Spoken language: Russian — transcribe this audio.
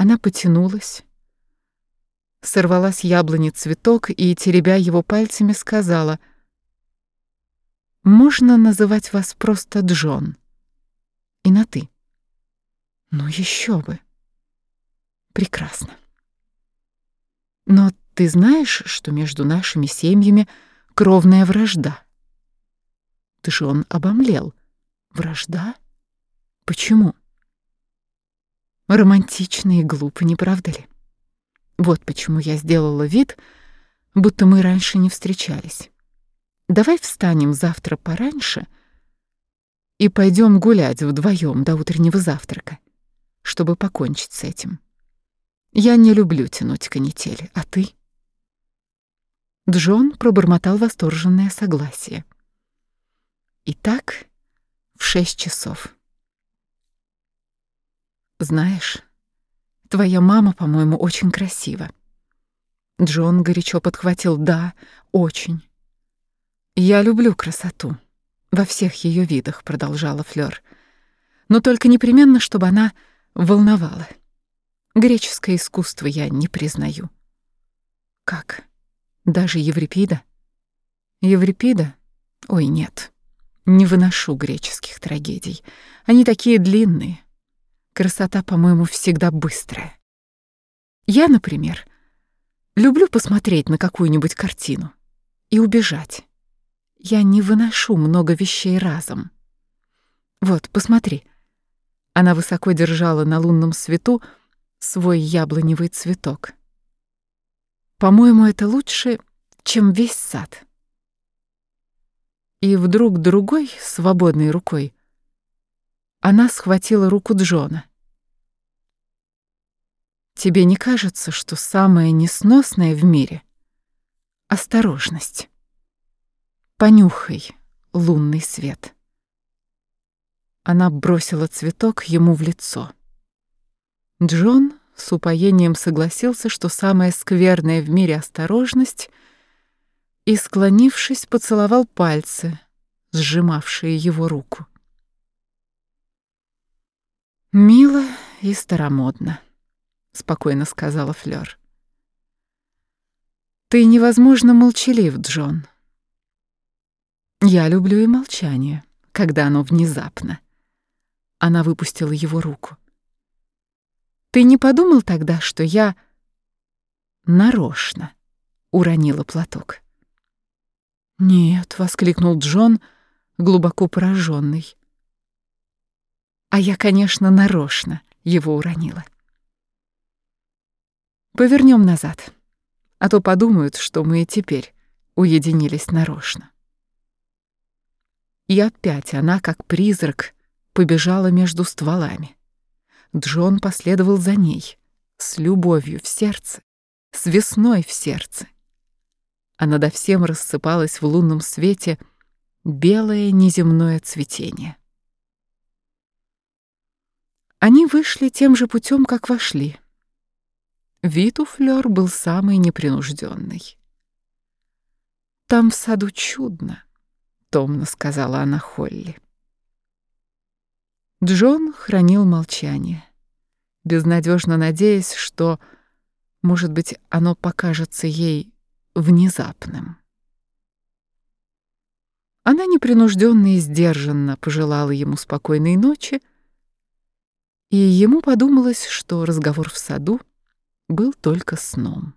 Она потянулась, сорвала с яблони цветок и, теребя его пальцами, сказала, «Можно называть вас просто Джон?» И на «ты». «Ну еще бы!» «Прекрасно!» «Но ты знаешь, что между нашими семьями кровная вражда?» Джон обомлел. «Вражда? Почему?» Романтично и глупо, не правда ли? Вот почему я сделала вид, будто мы раньше не встречались. Давай встанем завтра пораньше и пойдем гулять вдвоем до утреннего завтрака, чтобы покончить с этим. Я не люблю тянуть канители, а ты? Джон пробормотал восторженное согласие. Итак, в шесть часов. Знаешь, Твоя мама, по-моему, очень красива. Джон горячо подхватил «Да, очень». «Я люблю красоту. Во всех ее видах», — продолжала Флёр. «Но только непременно, чтобы она волновала. Греческое искусство я не признаю». «Как? Даже Еврипида?» «Еврипида? Ой, нет. Не выношу греческих трагедий. Они такие длинные». Красота, по-моему, всегда быстрая. Я, например, люблю посмотреть на какую-нибудь картину и убежать. Я не выношу много вещей разом. Вот, посмотри. Она высоко держала на лунном свету свой яблоневый цветок. По-моему, это лучше, чем весь сад. И вдруг другой, свободной рукой, она схватила руку Джона. «Тебе не кажется, что самое несносное в мире — осторожность? Понюхай лунный свет». Она бросила цветок ему в лицо. Джон с упоением согласился, что самая скверная в мире осторожность, и, склонившись, поцеловал пальцы, сжимавшие его руку. «Мило и старомодно», — спокойно сказала Флёр. «Ты невозможно молчалив, Джон. Я люблю и молчание, когда оно внезапно». Она выпустила его руку. «Ты не подумал тогда, что я нарочно уронила платок?» «Нет», — воскликнул Джон, глубоко пораженный. А я, конечно, нарочно его уронила. Повернем назад, а то подумают, что мы и теперь уединились нарочно. И опять она, как призрак, побежала между стволами. Джон последовал за ней, с любовью в сердце, с весной в сердце. А надо всем рассыпалось в лунном свете белое неземное цветение. Они вышли тем же путем, как вошли. Вид у Флёр был самый непринужденный. «Там в саду чудно», — томно сказала она Холли. Джон хранил молчание, безнадежно надеясь, что, может быть, оно покажется ей внезапным. Она непринужденно и сдержанно пожелала ему спокойной ночи, и ему подумалось, что разговор в саду был только сном.